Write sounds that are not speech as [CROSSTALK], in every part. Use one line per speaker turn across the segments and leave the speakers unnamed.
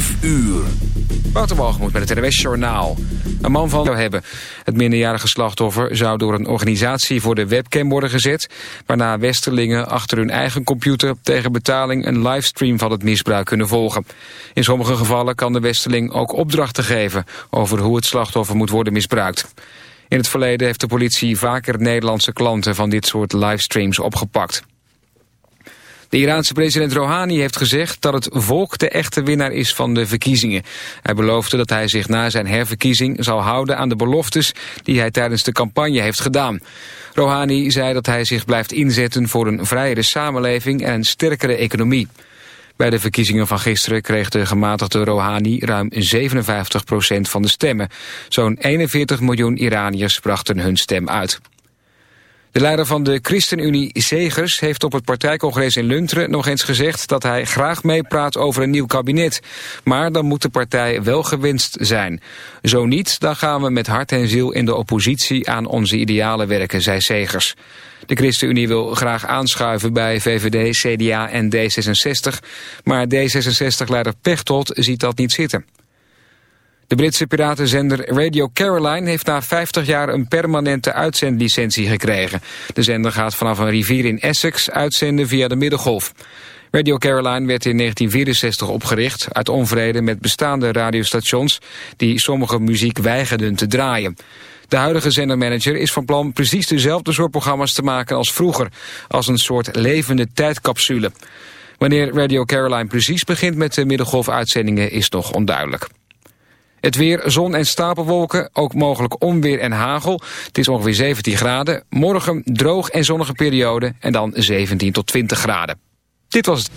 5 uur.
Waterbalgemoed met het NWS Journaal. Een man van zou hebben. Het minderjarige slachtoffer zou door een organisatie voor de webcam worden gezet... waarna westerlingen achter hun eigen computer tegen betaling... een livestream van het misbruik kunnen volgen. In sommige gevallen kan de westerling ook opdrachten geven... over hoe het slachtoffer moet worden misbruikt. In het verleden heeft de politie vaker Nederlandse klanten van dit soort livestreams opgepakt. De Iraanse president Rouhani heeft gezegd dat het volk de echte winnaar is van de verkiezingen. Hij beloofde dat hij zich na zijn herverkiezing zal houden aan de beloftes die hij tijdens de campagne heeft gedaan. Rouhani zei dat hij zich blijft inzetten voor een vrijere samenleving en een sterkere economie. Bij de verkiezingen van gisteren kreeg de gematigde Rouhani ruim 57% van de stemmen. Zo'n 41 miljoen Iraniërs brachten hun stem uit. De leider van de ChristenUnie, Zegers, heeft op het partijcongres in Lunteren nog eens gezegd dat hij graag meepraat over een nieuw kabinet. Maar dan moet de partij wel gewinst zijn. Zo niet, dan gaan we met hart en ziel in de oppositie aan onze idealen werken, zei Zegers. De ChristenUnie wil graag aanschuiven bij VVD, CDA en D66, maar D66-leider Pechtold ziet dat niet zitten. De Britse piratenzender Radio Caroline heeft na 50 jaar een permanente uitzendlicentie gekregen. De zender gaat vanaf een rivier in Essex uitzenden via de Middengolf. Radio Caroline werd in 1964 opgericht uit onvrede met bestaande radiostations die sommige muziek weigerden te draaien. De huidige zendermanager is van plan precies dezelfde soort programma's te maken als vroeger, als een soort levende tijdcapsule. Wanneer Radio Caroline precies begint met de middengolf-uitzendingen is nog onduidelijk. Het weer, zon en stapelwolken, ook mogelijk onweer en hagel. Het is ongeveer 17 graden. Morgen droog en zonnige periode en dan 17 tot 20 graden. Dit was het.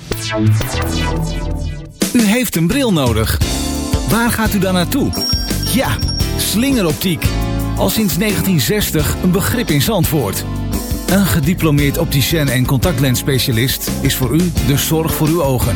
U heeft een bril nodig. Waar gaat u dan naartoe? Ja, slingeroptiek. Al sinds 1960 een begrip in Zandvoort. Een gediplomeerd opticien en contactlensspecialist is voor u de zorg voor uw ogen.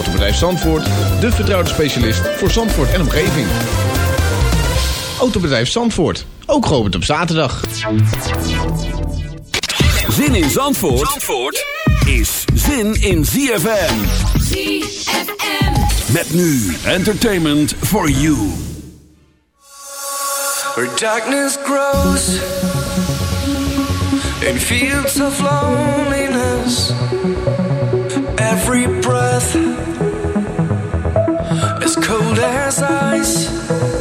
Autobedrijf Zandvoort, de vertrouwde specialist voor Zandvoort en omgeving. Autobedrijf Zandvoort, ook geopend op zaterdag.
Zin in Zandvoort, Zandvoort is zin in ZFM.
ZFM.
Met nu entertainment for you.
Where darkness grows in fields of loneliness, breath as cold as ice.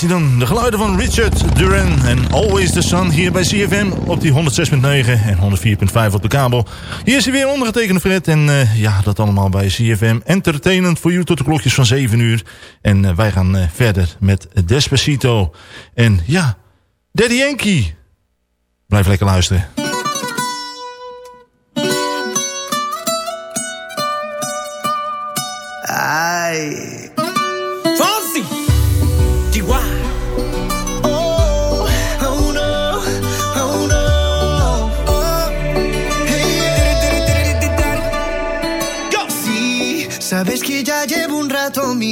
Was dan. De geluiden van Richard Duran en Always the Sun hier bij CFM op die 106.9 en 104.5 op de kabel. Hier is hij weer ondergetekende Fred en eh, ja, dat allemaal bij CFM Entertainment voor u tot de klokjes van 7 uur. En eh, wij gaan eh, verder met Despacito. En ja, Daddy Yankee. Blijf lekker luisteren.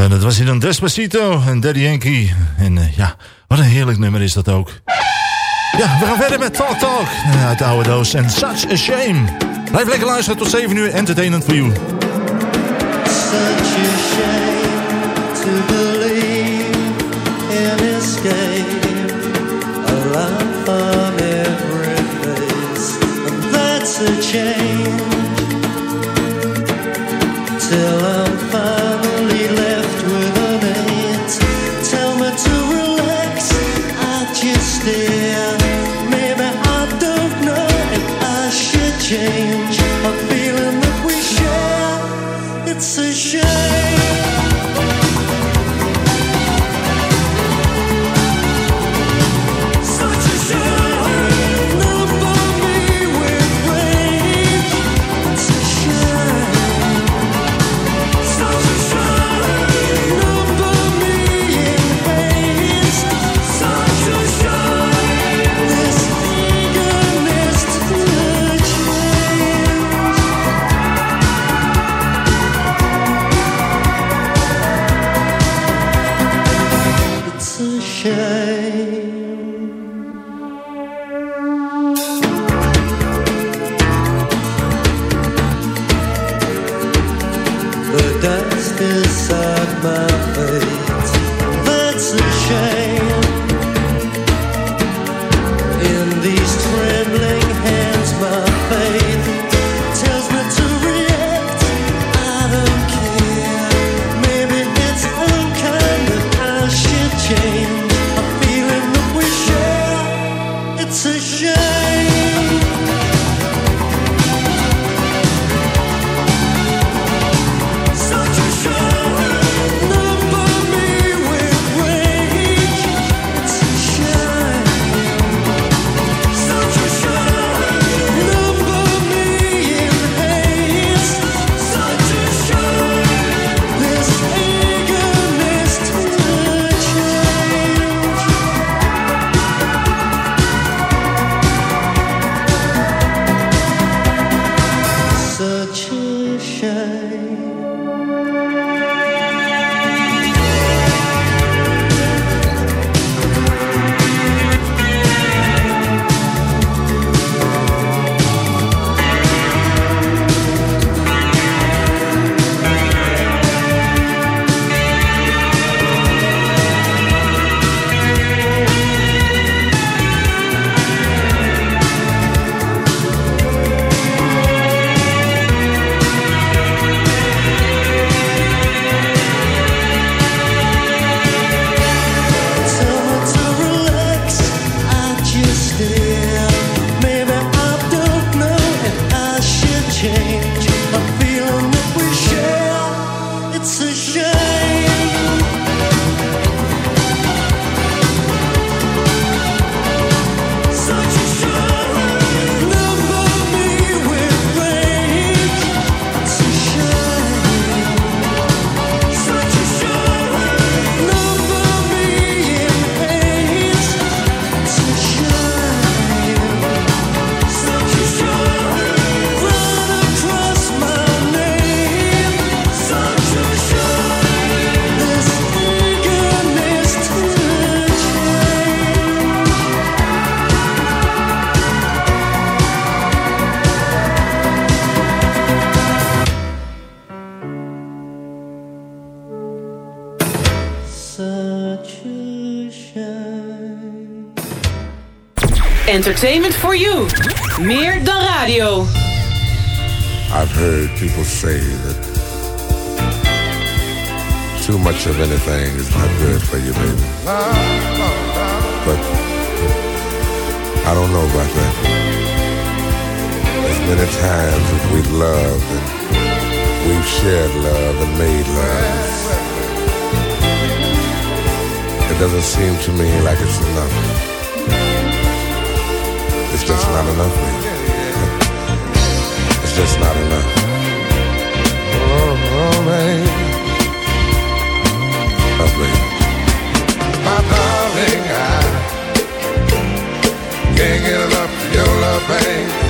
Zo, dat was hij dan Despacito en Daddy Yankee. En eh, ja, wat een heerlijk nummer is dat ook. Ja, we gaan verder met Talk Talk eh, uit de oude doos. En Such a Shame. Blijf lekker luisteren tot 7 uur. Entertainment for you.
such a shame to believe in escape. A on every and that's a change.
Entertainment for you. Meer dan radio.
I've heard people say that too much of anything is not good for you, baby. But I don't know about that. As many times as we've loved and we've shared love and made love, it doesn't seem to me like it's enough. It's just not enough, baby. It's just not enough. Oh, oh baby. Oh, baby. My darling, I can't get enough of your love, babe.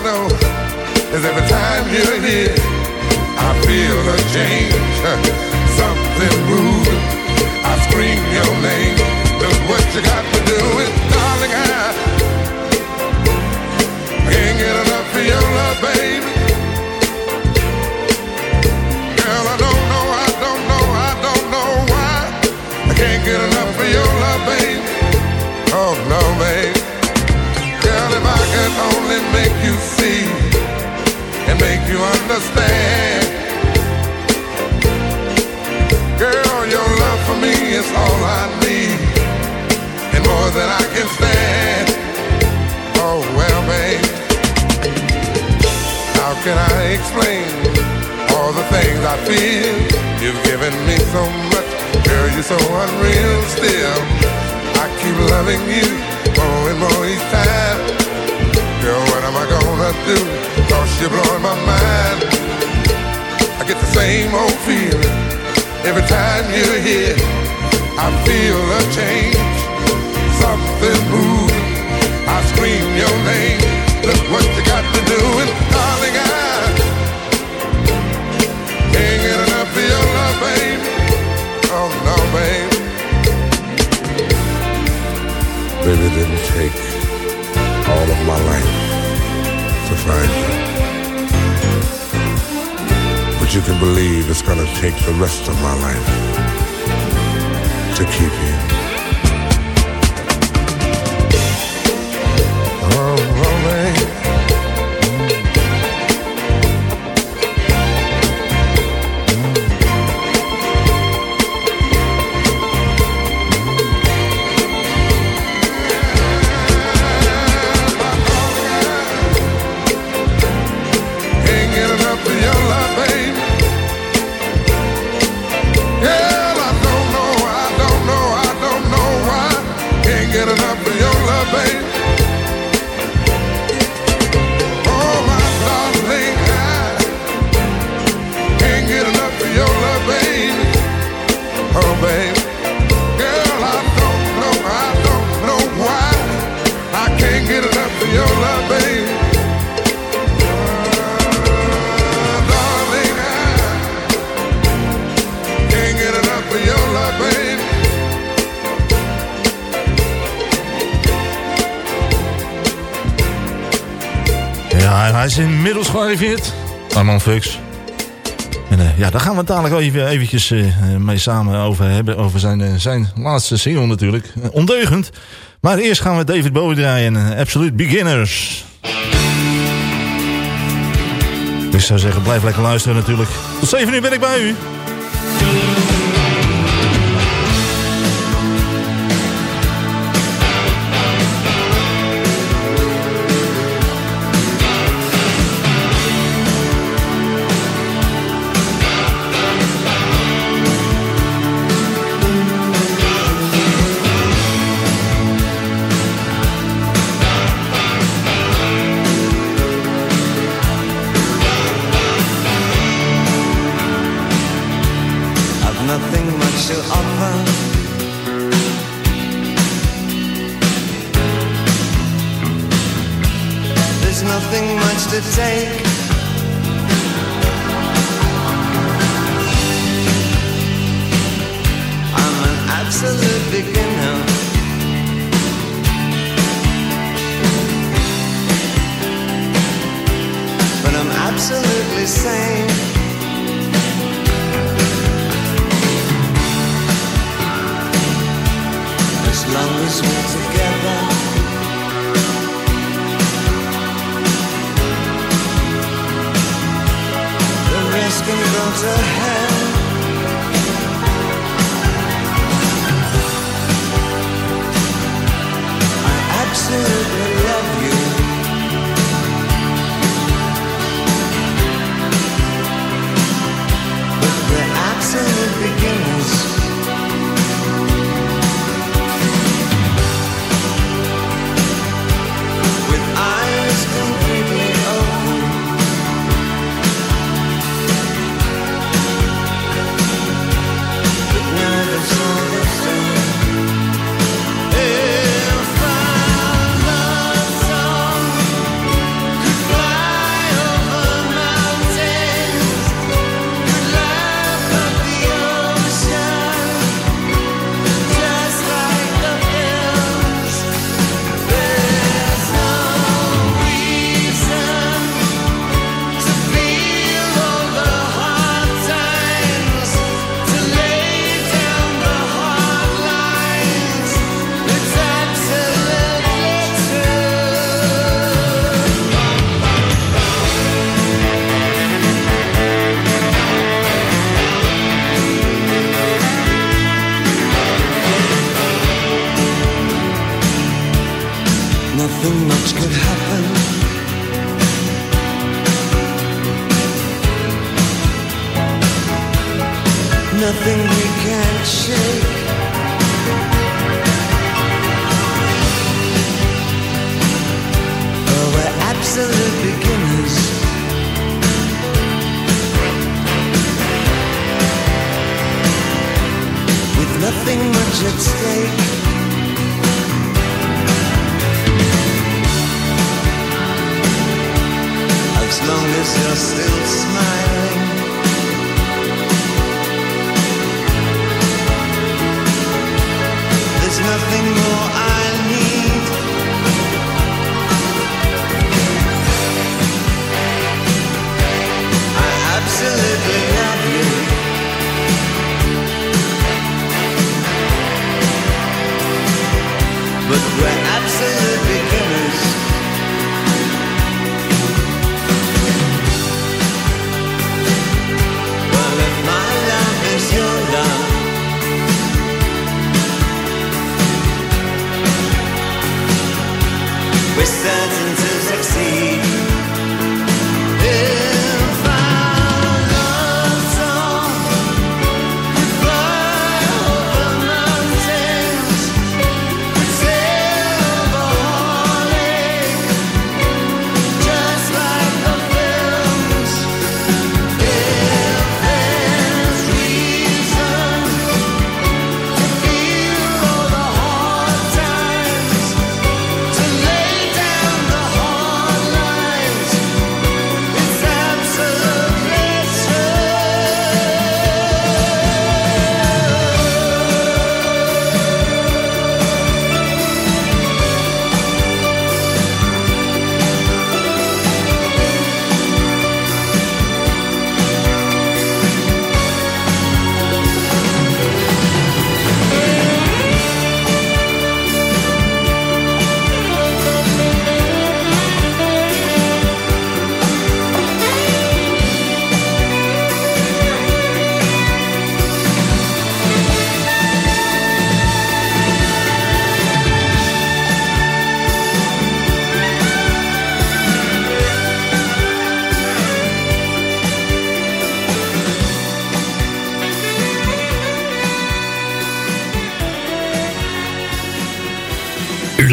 is every time you're here, I feel a change, [LAUGHS] something moving. I scream your name. Look what you got to do is, darling, I can't get enough of your love, baby. Girl, I don't know, I don't know, I don't know why I can't get enough than I can stand. Oh well. How can I explain all the things I feel? You've given me so much, girl, you're so unreal still. I keep loving you more and more each time. Girl, what am I gonna do? Cause you're blowing my mind. I get the same old feeling every time you're here. I feel a change, something moving. I scream your name. Look what you got to do, and darling, I can't get enough of your love, babe. Oh no, babe. Baby, it didn't take all of my life to find you. But you can believe it's gonna take the rest of my life to keep you.
Hij is inmiddels gearriveerd. Arman Fux. En eh, ja, daar gaan we het dadelijk even eventjes eh, mee samen over hebben. Over zijn, eh, zijn laatste single natuurlijk. Ondeugend. Maar eerst gaan we David Bowie draaien. en Absolute Beginners. Ik zou zeggen, blijf lekker luisteren natuurlijk. Tot 7 uur ben ik bij u.
desert beginners. With nothing much at stake. As long as you're still smiling.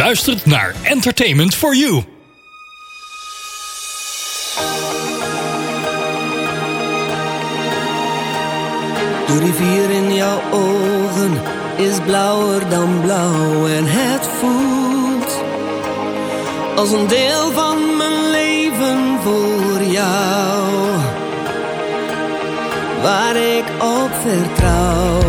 luistert naar Entertainment for You.
De rivier in jouw ogen is blauwer dan blauw en het voelt als een deel van mijn leven voor jou, waar ik op vertrouw.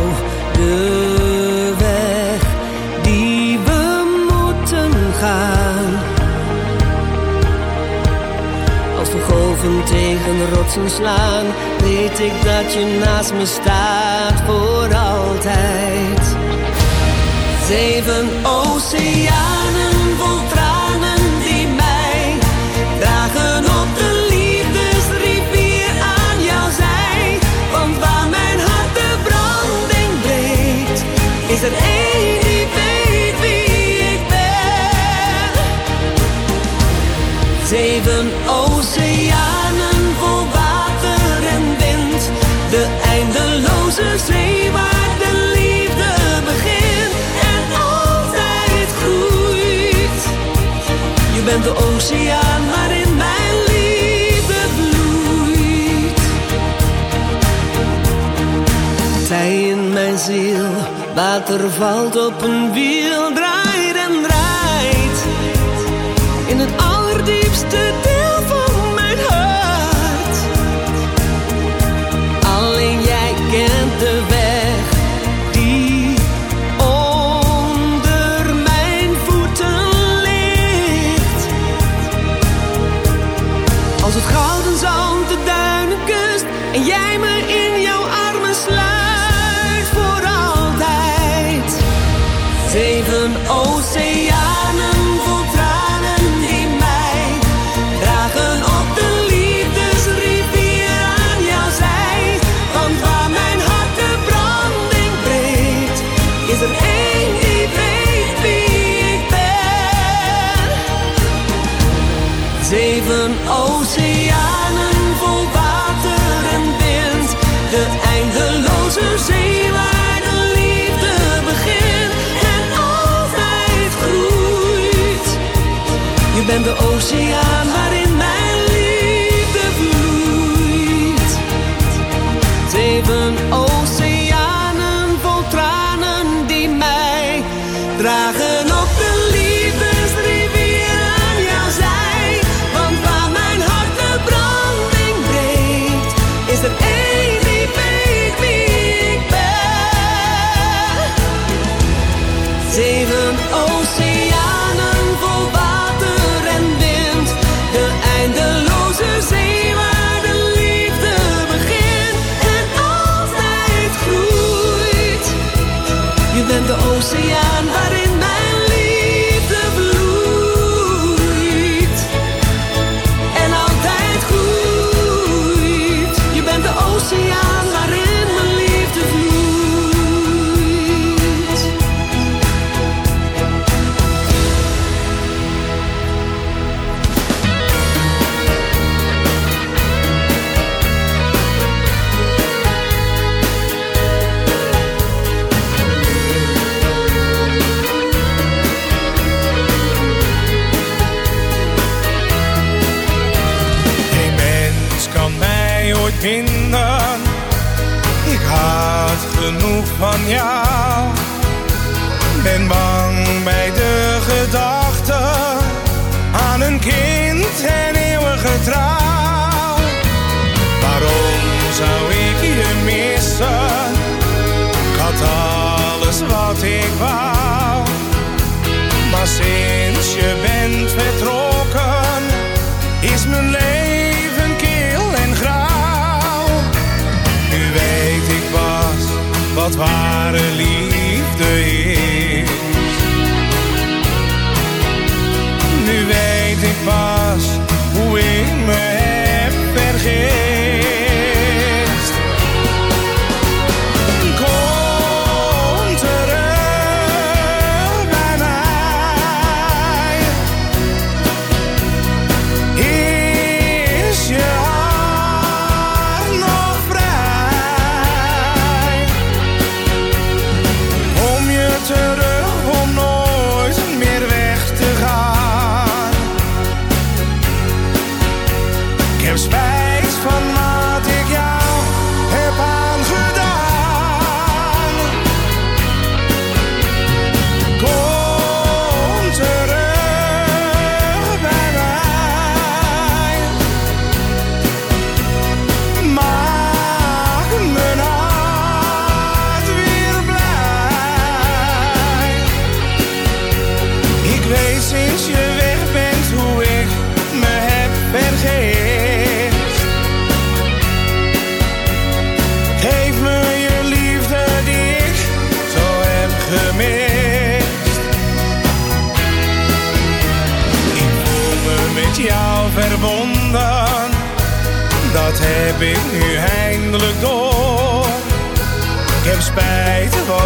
tegen rotsen slaan, weet ik dat je naast me staat voor altijd. Zeven oceaan de oceaan waarin mijn liefde bloeit. Tij in mijn ziel, water valt op een wiel.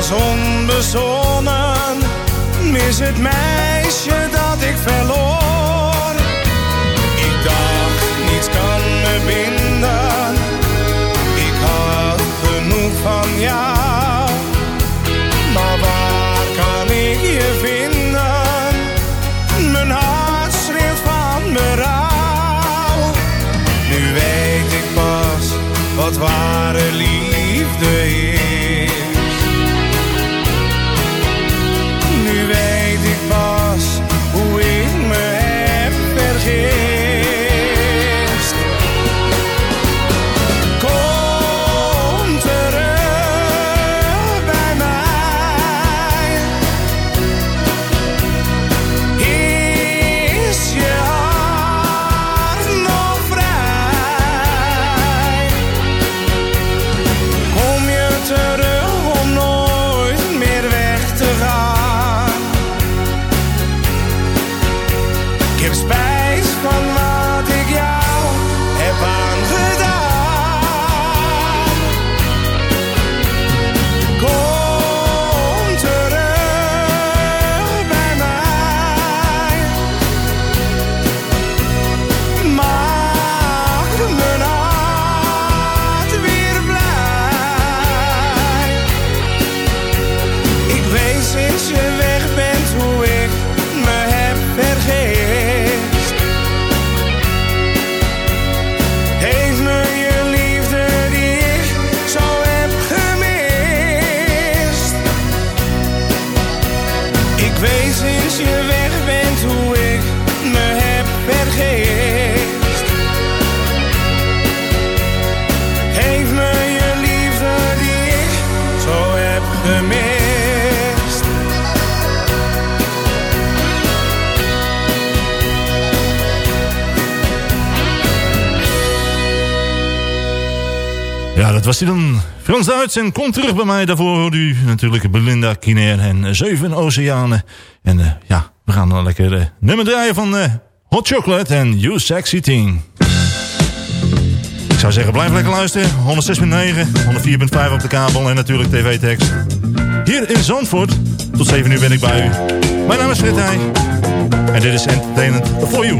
Was onbezonnen, mis het meisje dat ik verloor.
En kom terug bij mij. Daarvoor hoorde u natuurlijk Belinda Kiner en Zeven Oceanen. En eh, ja, we gaan dan lekker eh, nummer draaien van eh, Hot Chocolate en You Sexy Thing. Ik zou zeggen, blijf lekker luisteren. 106.9, 104.5 op de kabel en natuurlijk tv-tekst. Hier in Zandvoort. Tot 7 uur ben ik bij u. Mijn naam is Fred Heij. En dit is Entertainment for You.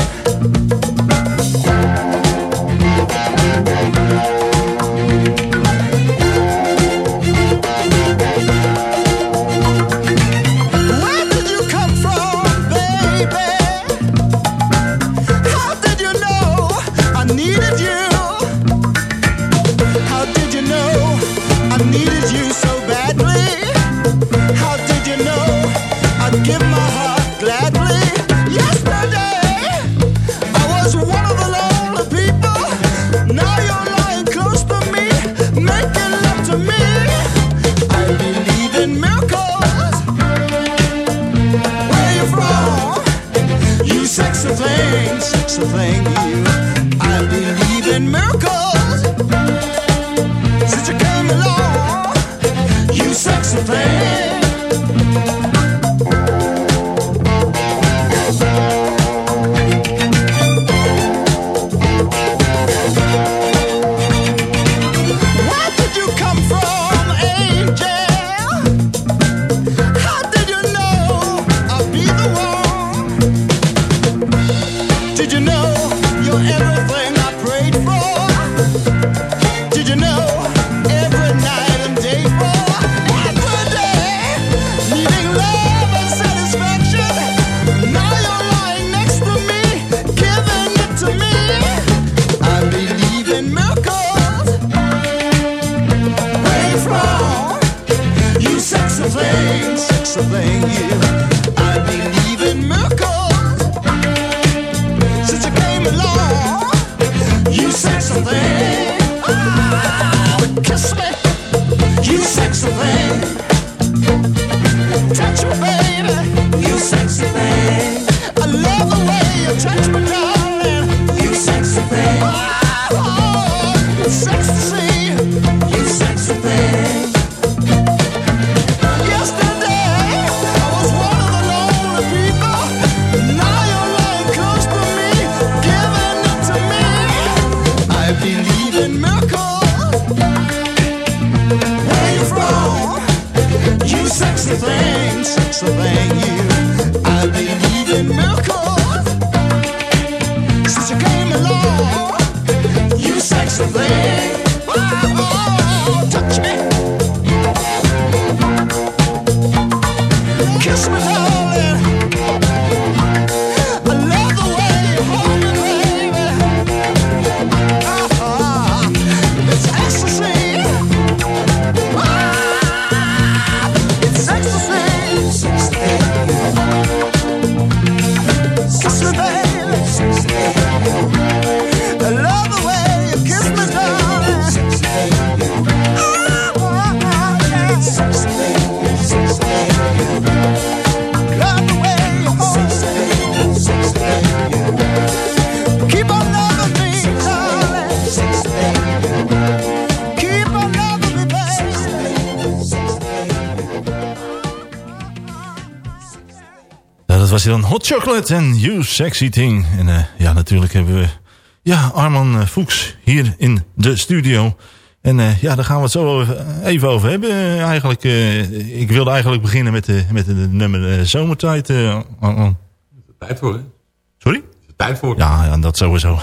Thing.
Chocolate en You Sexy Thing. En eh, ja, natuurlijk hebben we ja, Arman eh, Fuchs hier in de studio. En eh, ja, daar gaan we het zo even over hebben. Eigenlijk, ik wilde eigenlijk beginnen met de, met de nummer Zomertijd. Arman.
Tijd voor, hè?
Sorry?
Tijd voor.
Ja, ja, dat sowieso.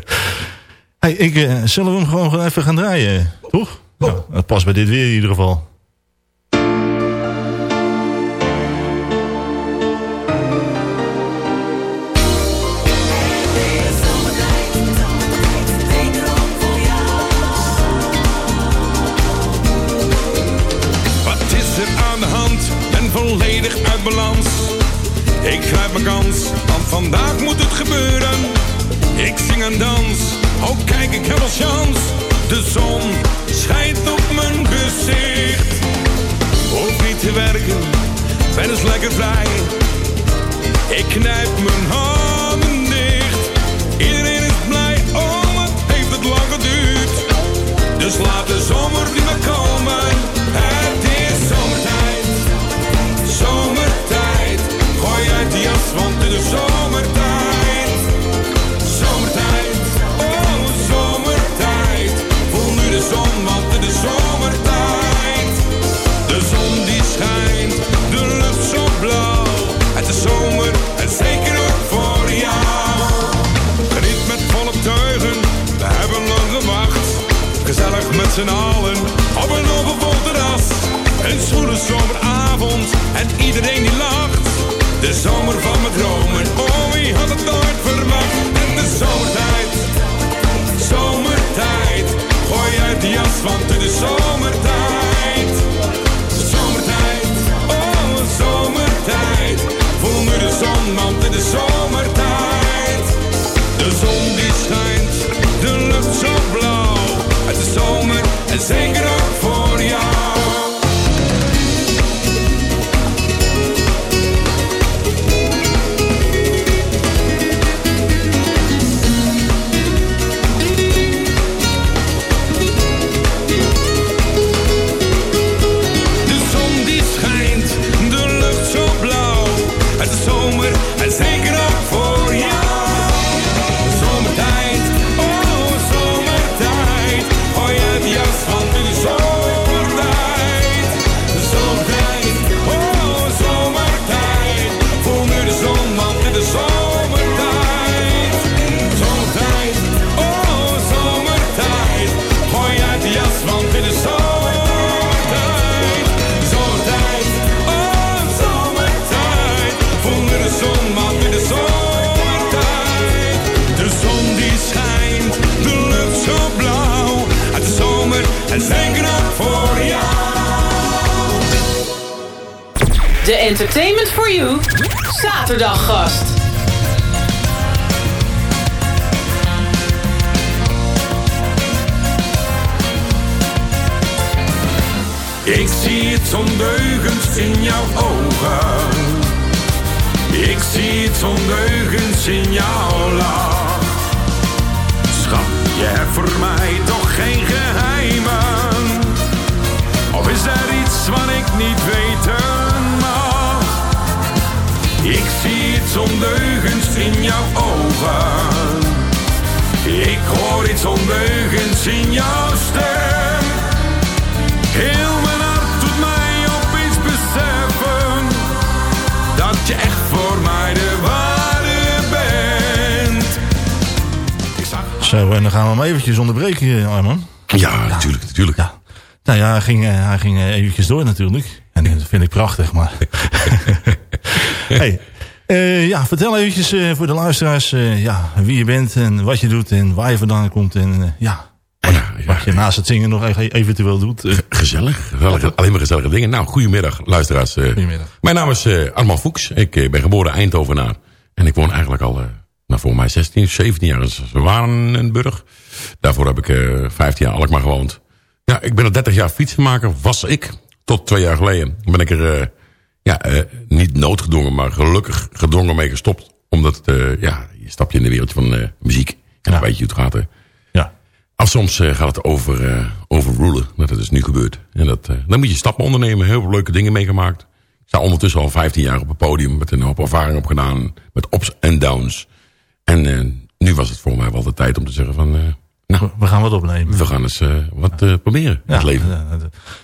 [LAUGHS] hey, ik, zullen we hem gewoon even gaan draaien, toch? Ja, het past bij dit weer in ieder geval.
Kans, want vandaag moet het gebeuren. Ik zing en dans, oh kijk ik heb wel chance. De zon schijnt op mijn gezicht. Hoef niet te werken, ben eens lekker vrij. Ik knijp mijn handen dicht. Iedereen is blij, oh wat heeft het lang geduurd. Dus laat de zomer z'n allen, op een overvol terras. Een zwoele zomeravond en iedereen die lacht. De zomer van mijn dromen, oh wie had het nooit verwacht. En de zomertijd, zomertijd. Gooi uit die jas, want het is zomertijd. Zomertijd, oh zomertijd. Voel nu de zon, want het is zomertijd. De zon die schijnt, Zo, en
dan gaan we hem eventjes onderbreken, Arman.
Ja, natuurlijk, natuurlijk.
Ja. Nou ja, hij ging, eh, hij ging eh, eventjes door natuurlijk. En dat vind ik prachtig, maar... [LAUGHS] hey, eh, ja, vertel eventjes eh, voor de luisteraars eh, ja, wie je bent en wat je doet en waar je vandaan komt. En eh, ja, wat, wat je naast het zingen nog e- eventueel doet. Eh,
Gezellig. gezellig. Alleen maar gezellige dingen. Nou, goedemiddag, luisteraars. Eh,
Goedemiddag.
Mijn naam is eh, Arman Fuchs. Ik eh, ben geboren Eindhovenaar. En ik woon eigenlijk al, eh, nou, voor mij 16, 17 jaar in Zwanenburg. Daarvoor heb ik eh 15 jaar Alkmaar gewoond. Ja, ik ben al 30 jaar fietsenmaker, was ik. Tot twee jaar geleden ben ik er eh, ja, eh, niet noodgedwongen, maar gelukkig gedwongen mee gestopt. Omdat, ja, je stap je in de wereldje van muziek. En dan weet je hoe het gaat. Hè.
Ja.
Of soms gaat het over, overrulen. Dat is nu gebeurd. En dat, dan moet je stappen ondernemen. Heel veel leuke dingen meegemaakt. Ik sta ondertussen al 15 jaar op het podium. Met een hoop ervaring opgedaan. Met ups en downs. En eh, nu was het voor mij wel de tijd om te zeggen van... eh, nou,
we gaan wat opnemen.
we gaan eens eh, wat proberen in het leven.
Ja,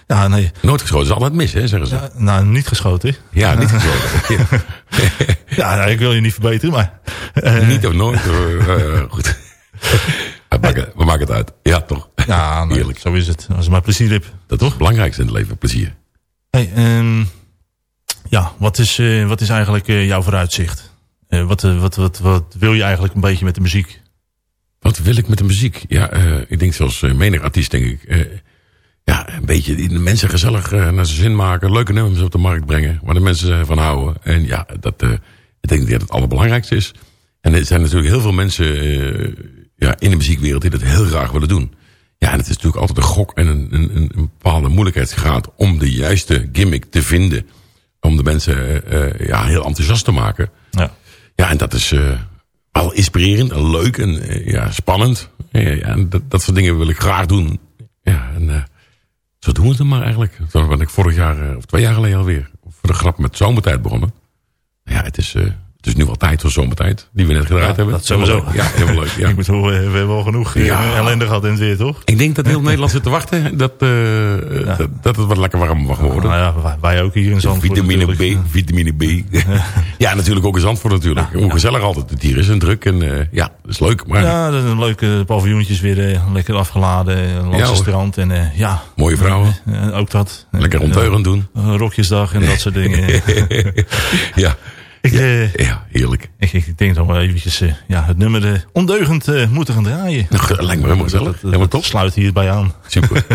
ja, nee.
Nooit geschoten is altijd mis, hè, zeggen ze.
Ja, nou, niet geschoten.
Ja, niet geschoten. [LAUGHS]
ja, nou, ik wil je niet verbeteren, maar...
niet of nooit. [LAUGHS] goed. we, maken, we maken het uit. Ja, toch?
Ja,
Heerlijk.
zo is het. Als je maar plezier hebt.
Dat is het belangrijkste in het leven, plezier.
Hey, ehm, ja, wat is, wat is eigenlijk jouw vooruitzicht? Eh, wat, eh, wat, wat, wat wil je eigenlijk een beetje met de muziek?
Wat wil ik met de muziek? Ja, eh, ik denk zoals menig artiest, denk ik. ja, een beetje de mensen gezellig naar zijn zin maken. Leuke nummers op de markt brengen. Waar de mensen van houden. En ja, dat, Ik denk dat het allerbelangrijkste is. En er zijn natuurlijk heel veel mensen ja, in de muziekwereld die dat heel graag willen doen. Ja, en het is natuurlijk altijd een gok en een, een, een bepaalde moeilijkheidsgraad om de juiste gimmick te vinden. Om de mensen ja, heel enthousiast te maken.
Ja,
en dat is eh, wel inspirerend en leuk en eh, ja, spannend. En dat, dat soort dingen wil ik graag doen. Ja, en eh, zo doen we het dan maar eigenlijk. Toen ben ik vorig jaar, of twee jaar geleden alweer, voor de grap met zomertijd begonnen. Ja, het is, het is nu wel tijd voor zomertijd, die we net gedraaid
Ja,
hebben.
dat sowieso.
Ja, heel leuk. Ja. [LAUGHS]
ik bedoel, we, we hebben al genoeg eh,
Ja.
ellende gehad in het weer, toch?
Ik denk dat heel Nederland zit te wachten dat, eh, dat, dat het wat lekker warm mag worden.
Nou ja, wij, ook hier in Zandvoort.
Vitamine
natuurlijk.
B, vitamine B. [LAUGHS] ja, natuurlijk ook in Zandvoort natuurlijk. Hoe gezellig altijd het hier is en druk. En eh, ja, dat is leuk. Maar
Ja, dat is een leuke paviljoentjes weer lekker afgeladen. Langs strand. En eh, ja.
Mooie vrouwen.
Ook dat.
Lekker
En,
onteugend doen.
Rokjesdag en dat soort [LAUGHS] dingen.
ja.
Ik, eh,
ja, heerlijk.
Ik, ik denk dat we eventjes eh, ja, het nummer eh, ondeugend moeten gaan draaien.
Nou, lijkt me helemaal gezellig.
Dat, dat,
Helemaal top.
sluit hierbij aan.
Super. [LAUGHS]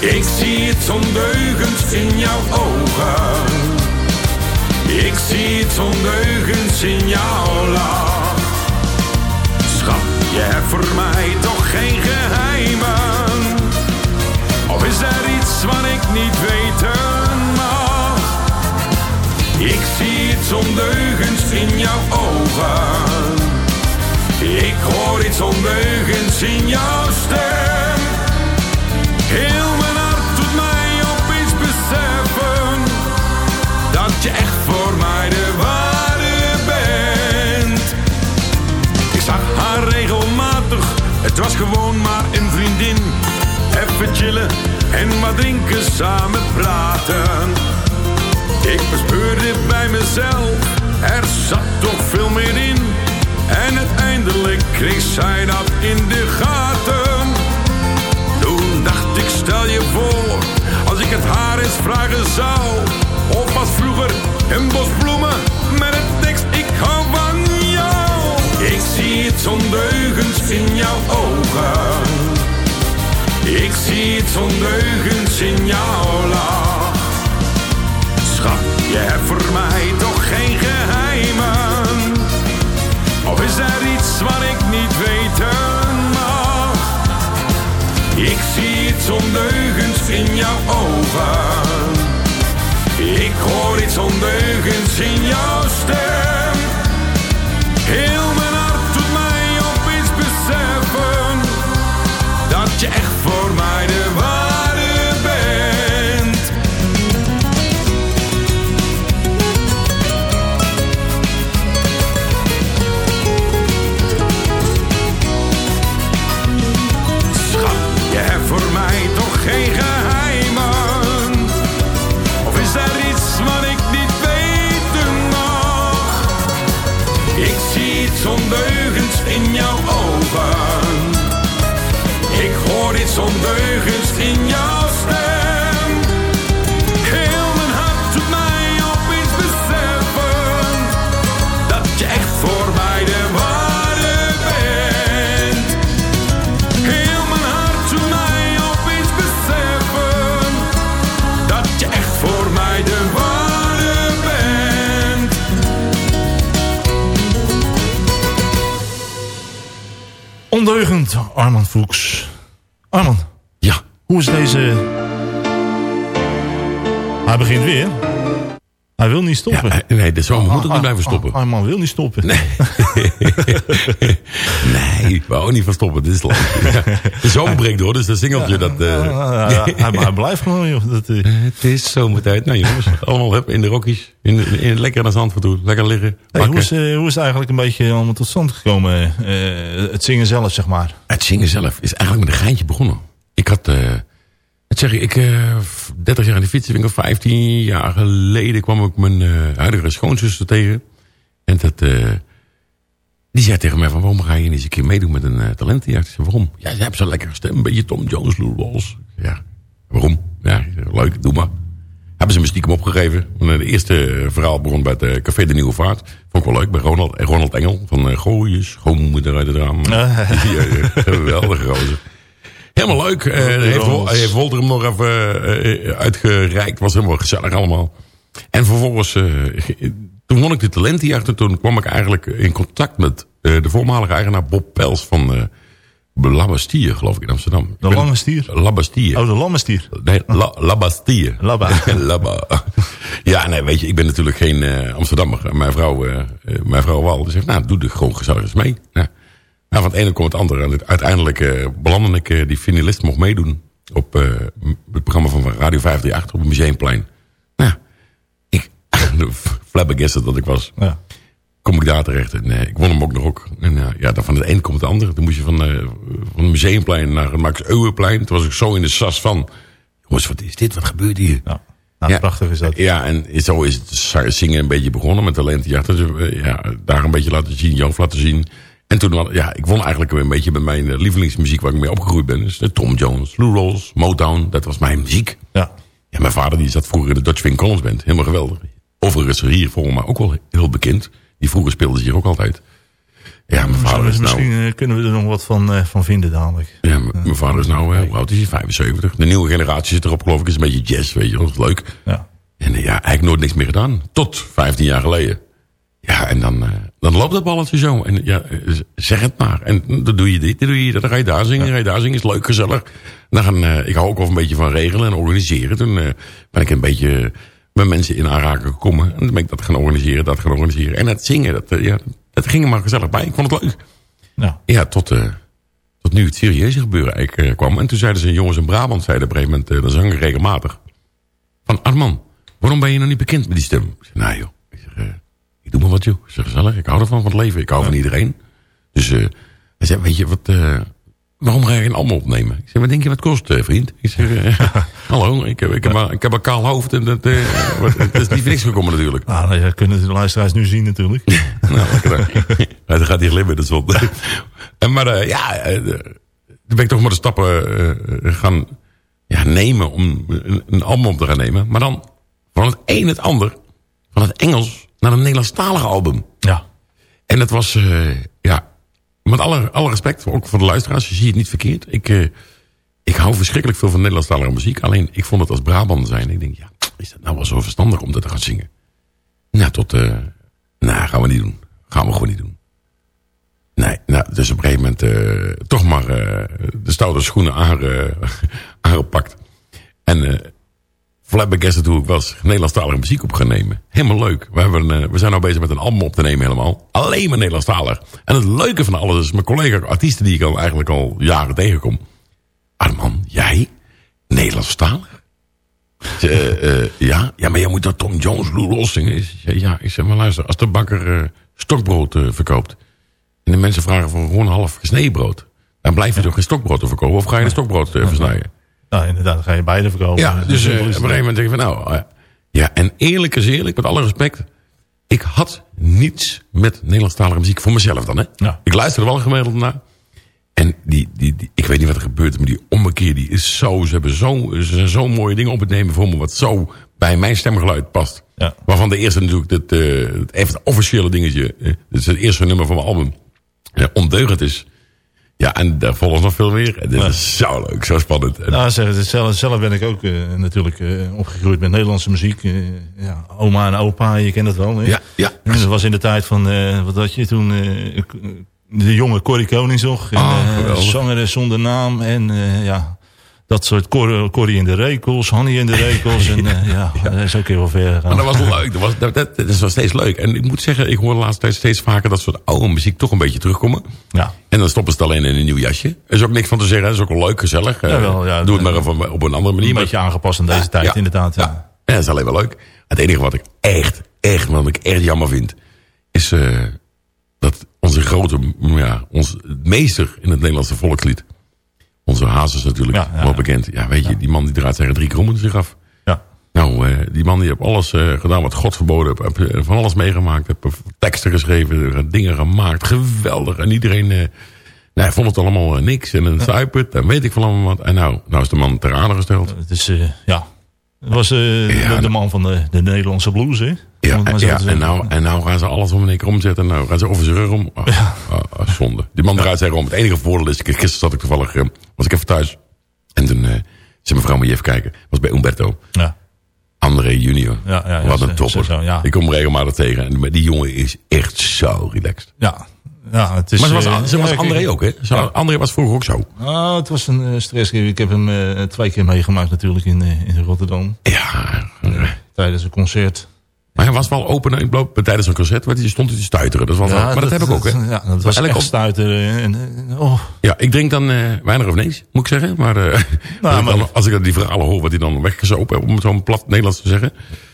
Ik zie iets ondeugends in jouw ogen. Ik zie iets ondeugends in jouw lach. Je hebt voor mij toch geen geheimen? Of is er iets wat ik niet weten mag? Ik zie iets ondeugends in jouw ogen. Ik hoor iets ondeugends in jouw stem. Samen praten. Ik bespeurde bij mezelf, er zat toch veel meer in. En uiteindelijk kreeg zij dat in de gaten. Toen dacht ik, stel je voor, als ik het haar eens vragen zou. Of was vroeger een bos bloemen met een tekst, ik hou van jou. Ik zie iets ondeugends in jouw ogen. Ik zie iets ondeugends in jouw lach. Schat, je hebt voor mij toch geen geheimen? Of is er iets wat ik niet weten mag? Ik zie iets ondeugends in jouw ogen. Ik hoor iets ondeugends in jouw stem. Ondeugends in jouw stem. Heel mijn hart doet mij opeens beseffen dat je echt voor mij de ware bent. Heel mijn hart doet mij opeens beseffen dat je echt voor mij de ware bent.
Ondeugend, Arman Fuchs. Arman. Hoe is deze... Hij begint weer. Hij wil niet stoppen.
Ja, nee, de zomer moet ook niet blijven stoppen.
Arman wil niet stoppen.
Nee. [LAUGHS] nee, ik wou niet van stoppen. Dit is. Ja. [LAUGHS] De zomer breekt door, dus dat singeltje dat...
ja, [LAUGHS] hij, hij blijft gewoon, joh. Dat, eh,
Het is zomertijd. Nou jongens, allemaal hup, in de rokkies. In, in, lekker naar Zandvoort toe. Lekker liggen.
hey, hoe, is, eh, hoe is het eigenlijk een beetje allemaal tot stand gekomen? het zingen zelf, zeg maar.
Het zingen zelf is eigenlijk met een geintje begonnen. Ik had, wat zeg ik, ik eh 30 jaar in de fietsenwinkel, 15 jaar geleden kwam ik mijn eh, huidige schoonzuster tegen. En dat, eh, die zei tegen mij van, waarom ga je niet eens een keer meedoen met een talentenjacht? Ik zei, waarom? Ja, je hebt zo'n lekkere stem, een beetje Tom Jones, Lou Rawls. Ja, waarom? Ja, leuk, doe maar. Hebben ze me stiekem opgegeven. De eerste verhaal begon bij het Café de Nieuwe Vaart. Vond ik wel leuk, bij Ronald, Ronald Engel. Van uh, schoonmoeder uit het raam. [LAUGHS] Ja, ja, geweldige gozer. Helemaal leuk. Eh, heeft, Wol- heeft Wolter hem nog even eh, uitgereikt. Was helemaal gezellig allemaal. En vervolgens, eh, toen won ik de talentenjacht. En toen kwam ik eigenlijk in contact met eh, de voormalige eigenaar Bob Pels van eh La Bastille, geloof ik, in Amsterdam.
De
ben-
lange stier?
La Bastille.
Oh, de lammestier.
Nee, La, La Bastille.
Labba. [LAUGHS]
Labba. Ja, nee, weet je, ik ben natuurlijk geen eh, Amsterdammer. Mijn vrouw, eh, eh, mijn vrouw Wal, die zegt, nou, doe er gewoon gezellig eens mee. Ja. Nou, van het ene komt het andere. En uiteindelijk eh belandde ik, eh, die finalist mocht meedoen op eh, het programma van Radio 538 op het Museumplein. Nou, ik, [LAUGHS] flabbergasted dat ik was.
Ja.
Kom ik daar terecht en eh, ik won hem ook nog ook. En ja, dan van het een komt het andere. Toen moest je van, van het Museumplein naar het Max Euweplein. Toen was ik zo in de sas van, jongens, wat is dit? Wat gebeurt hier?
Ja. Nou, prachtig is dat.
Ja, en zo is het zingen een beetje begonnen met talentenjacht. Dus, ja, daar een beetje laten zien, Joof laten zien. En toen, ja, ik won eigenlijk een beetje met mijn eh, lievelingsmuziek waar ik mee opgegroeid ben. Dus de Tom Jones, Lou Rawls, Motown, dat was mijn muziek.
Ja.
Ja, mijn vader die zat vroeger in de Dutch Swing Collins Band. Helemaal geweldig. Overigens hier volgens mij ook wel heel bekend. Die vroeger speelde ze hier ook altijd. Ja, mijn vader is nou...
Misschien eh, kunnen we er nog wat van, eh, van vinden dadelijk.
Ja, mijn vader is nou, eh, hoe oud is hij? 75. De nieuwe generatie zit erop geloof ik. Is een beetje jazz, weet je. Dat is leuk.
Ja.
En eh, ja, eigenlijk nooit niks meer gedaan. Tot 15 jaar geleden. Ja, en dan, eh, dan loopt dat balletje zo. En ja, zeg het maar. En dan doe je dit, dan doe je dat. Dan ga je daar zingen, dan ga je daar zingen. Is leuk, gezellig. Dan gaan, eh, ik hou ook wel een beetje van regelen en organiseren. Toen eh, ben ik een beetje met mensen in aanraking gekomen. En dan ben ik dat gaan organiseren, dat gaan organiseren. En het zingen, dat, ja, dat ging er maar gezellig bij. Ik vond het leuk.
Ja.
Ja, tot, tot nu het serieuze gebeuren eigenlijk eh, kwam. En toen zeiden ze, jongens in Brabant, zeiden op een gegeven moment, dan zang ik regelmatig. Van Arman, waarom ben je nog niet bekend met die stem? Ik zeg, nou joh, ik, doe maar wat joh. Zeg, gezellig, ik hou ervan van het leven. Ik hou van iedereen. Dus eh, hij zei, weet je wat, eh, waarom ga je geen album opnemen? Ik zeg, wat denk je wat kost, eh, vriend? Ik zeg, [LAUGHS] hallo, ik heb, ik, heb, maar- ik heb een kaal hoofd en dat, wat- het is niet voor niks gekomen natuurlijk.
Ah, nou, ja, kunnen de luisteraars nu zien natuurlijk. [LAUGHS]
Nou, lekker dan. [LAUGHS] Dan gaat hij glimmen, dat is wel. En maar eh, ja, toen ben ik toch maar de stappen gaan ja, nemen om een, een album op te gaan nemen. Maar dan van het een het ander, van het Engels naar een Nederlandstalig album.
Ja.
En dat was, eh, ja, met alle, alle respect, ook voor de luisteraars, je ziet het niet verkeerd. Ik, eh, ik hou verschrikkelijk veel van Nederlandstalige muziek. Alleen, ik vond het als Brabant zijn. Ik denk, ja, is dat nou wel zo verstandig om dat te gaan zingen? Nou, tot, eh nou, gaan we niet doen. Gaan we gewoon niet doen. Nee, nou, dus op een gegeven moment toch maar eh, de stoute schoenen aange, [LAUGHS] aangepakt. En flabbergasted hoe ik was, Nederlandstalige muziek op gaan nemen. Helemaal leuk. We, hebben, eh, we zijn nou bezig met een album op te nemen helemaal. Alleen maar Nederlandstalig. En het leuke van alles is, mijn collega artiesten die ik al eigenlijk al jaren tegenkom. Arman, jij? Nederlandstalig? Eh, eh, ja, ja, maar jij moet dat Tom Jones. Ik zeg, Ja, ik zeg maar luister, als de bakker stokbrood verkoopt... en de mensen vragen voor gewoon half gesneden brood... dan blijf je toch geen stokbrood te verkopen? Of ga je een stokbrood versnijden?
Nou, inderdaad, dan ga je beide verkopen.
Ja, dus eh, op een
het.
gegeven moment denk ik van nou... eh, ja, en eerlijk is eerlijk, met alle respect... ik had niets met Nederlandstalige muziek voor mezelf dan. Hè?
Ja.
Ik luisterde wel gemiddeld naar. En die, die, die, ik weet niet wat er gebeurt, maar die ommekeer die is zo... ze hebben zo, ze zijn zo mooie dingen op het nemen voor me... wat zo bij mijn stemgeluid past.
Ja.
Waarvan de eerste natuurlijk het, eh, het even officiële dingetje... dit is het eerste nummer van mijn album... Ondeugend is. Ja, en daar volgt nog veel meer. En dit is zo leuk, zo spannend. En-
Nou, zeg zelf, zelf ben ik ook eh, natuurlijk eh, opgegroeid met Nederlandse muziek. eh, ja, oma en opa, je kent het wel. Hè?
Ja, ja.
En dat was in de tijd van, wat had je toen, de jonge Corrie Konings nog. En,
Ah,
zangeres zonder naam en ja, dat soort Cor Corrie in de Rekels, Hanny in de Rekels. En [LAUGHS] eh, ja, dat is ook heel ver gegaan.
Maar dat was leuk. Dat was, dat, dat, dat is wel steeds leuk. En ik moet zeggen, ik hoor de laatste tijd steeds vaker dat soort oude muziek toch een beetje terugkomen.
Ja.
En dan stoppen ze het alleen in een nieuw jasje. Er is ook niks van te zeggen. Dat is ook wel leuk, gezellig. Eh,
Jawel, ja,
Doe het maar even op een andere manier.
Een
Maar-
beetje aangepast aan deze tijd,
ja.
inderdaad. Ja.
Ja, ja, dat is alleen wel leuk. Het enige wat ik echt, echt, wat ik echt jammer vind... is eh, dat onze grote, ja, ons meester in het Nederlandse volkslied... onze Hazes natuurlijk,
Ja, ja,
wel
ja.
bekend. Ja, weet je, die man die draait tegen drie krommel zich af.
Ja.
Nou, eh, die man die heeft alles eh, gedaan wat God verboden heeft. Eh, van alles meegemaakt. Heeft teksten geschreven, dingen gemaakt. Geweldig. En iedereen nou, hij vond het allemaal niks. En een zuipert en weet ik van allemaal wat. En nou, nou is de man ter aarde gesteld.
Het is, ja, Dat was eh, de, de man van de, de Nederlandse blues, hè?
Ja, ja en, nou, en nou gaan ze alles om een keer omzetten. Nou gaan ze over zijn rug om. Ah, ah, ah, zonde. Die man draait zich om. Het enige voordeel is, gisteren zat ik toevallig, eh, was ik even thuis. En toen eh zei mevrouw, moet je even kijken. Was bij Umberto.
Ja.
André junior.
Ja, ja, ja,
Wat een topper.
zo- zo, ja.
Ik kom regelmatig tegen. En die jongen is echt zo relaxed.
Ja, ja het is...
maar ze was,
eh,
ze was
ja, ik-
André ook, hè? Ze-
Ja.
André was vroeger ook zo.
Ah, het was een uh, stress. Ik heb hem eh, twee keer meegemaakt natuurlijk in, eh, in Rotterdam.
Ja.
tijdens een concert.
Maar hij was wel open en ik loop, tijdens een concert werd hij, stond hij te stuiteren. Dat was wel, maar dat, heb ik ook, hè?
Ja, dat was echt
op-
stuiteren. En, oh.
Ja, ik drink dan eh, weinig of niks, moet ik zeggen. Maar, eh, [LAUGHS] als, ik
Nou,
dan, als ik dan die verhalen hoor, wat hij dan weggezopen heeft, om het zo'n plat Nederlands te zeggen.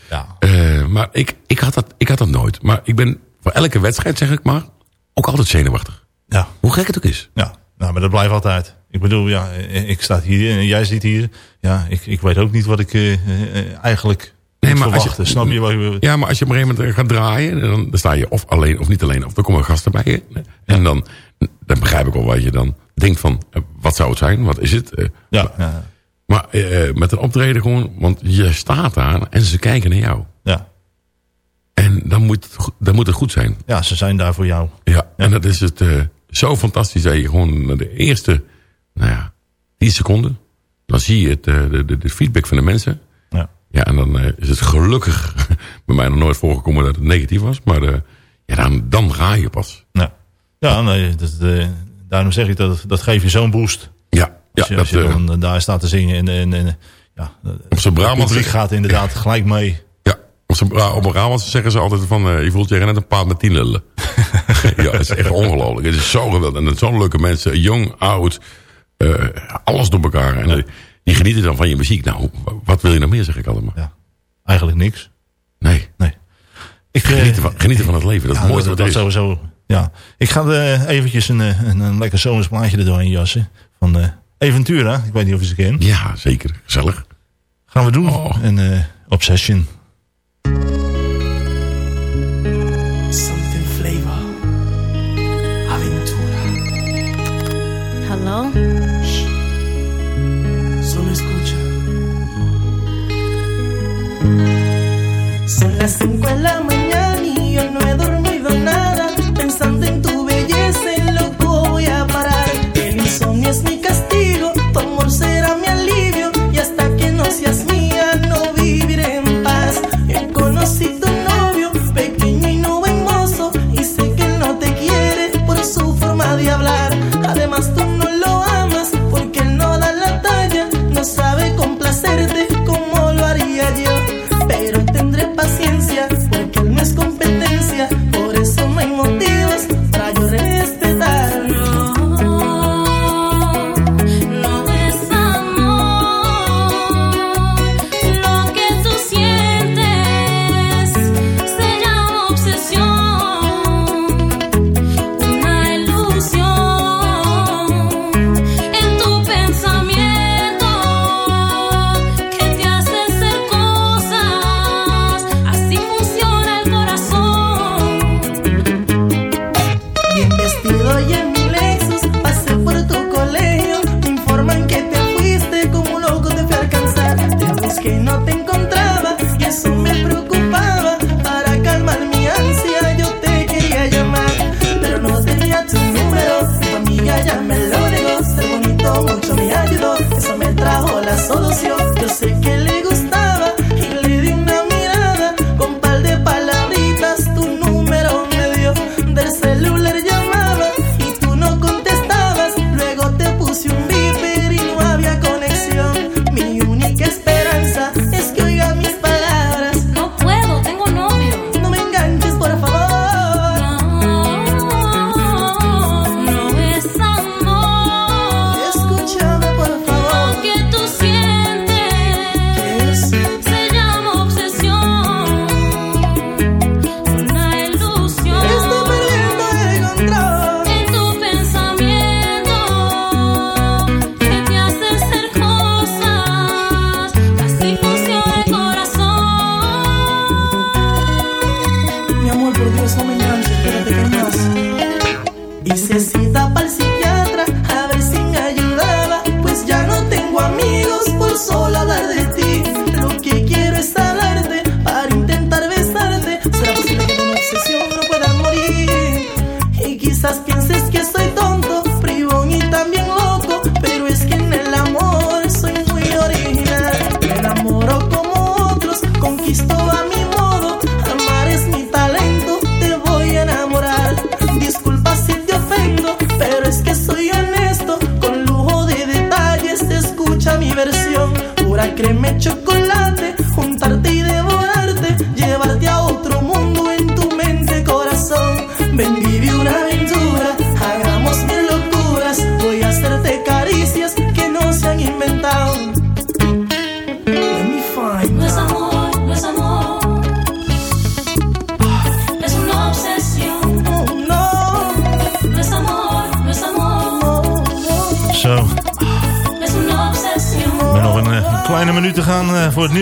Ja.
Eh, maar ik, ik, had dat, ik had dat nooit. Maar ik ben voor elke wedstrijd, zeg ik maar, ook altijd zenuwachtig.
Ja.
Hoe gek het ook is.
Ja, nou, maar dat blijft altijd. Ik bedoel, ja, eh, ik sta hier en jij zit hier. Ja, ik, ik weet ook niet wat ik eh, eigenlijk
Nee, maar als je-.
Snap je wat ik
Ja, maar als je op een gegeven moment gaat draaien, dan, sta je of alleen of niet alleen. Of er komen gasten bij je. En dan, dan begrijp ik al wat je dan denkt van, wat zou het zijn? Wat is het?
Ja, ja.
Maar met een optreden gewoon, want je staat daar en ze kijken naar jou. En dan moet dan moet het goed zijn.
Ja, ze zijn daar voor jou.
Ja, en dat is het eh, zo fantastisch dat je gewoon de eerste, nou ja, 10 seconden, dan zie je het, eh, de, de, feedback van de mensen.
Ja.
Ja, en dan eh, is het gelukkig [LAUGHS] bij mij nog nooit voorgekomen dat het negatief was. Maar ja, dan, dan ga je pas.
Ja, ja nee, dat, daarom zeg ik dat dat geeft je zo'n boost.
Ja,
Als
ja
je, als
dat,
je dan daar staat te zingen en, en, en ja,
op zijn
gaat inderdaad gelijk mee.
Op, Bra- op een Brabants zeggen ze altijd van... eh, je voelt je net een paard met tien lullen. [LAUGHS] ja, het is echt ongelooflijk. Het is zo geweldig. En het zijn leuke mensen. Jong, oud. eh, alles door elkaar. En eh, die genieten dan van je muziek. Nou, wat wil je nog meer, zeg ik allemaal.
Ja. Eigenlijk niks.
Nee.
nee. Ik,
genieten, van, genieten van het leven. Dat is
ja,
het mooiste
dat,
wat
dat sowieso. Ja. Ik ga eh, eventjes een, een, een lekker zomers plaatje er doorheen jassen. Van Eventura. Ik weet niet of je ze kent.
Ja, zeker. Gezellig.
Gaan we doen.
Oh.
En eh, Obsession.
Something flavor. Aventura.
Hello?
Solo escucha. Son las 5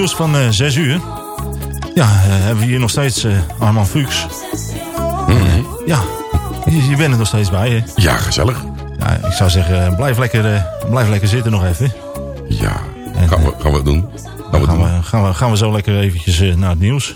nieuws van eh 6 uur. Ja, eh, hebben we hier nog steeds eh, Arman Fuchs. Ja, je, je bent er nog steeds bij, hè?
Ja, gezellig.
Ja, ik zou zeggen, eh, blijf lekker, eh, blijf lekker zitten nog even.
Ja, gaan we, gaan we doen. Gaan we
gaan,
doen.
we, gaan, we, gaan we zo lekker eventjes eh, naar het nieuws.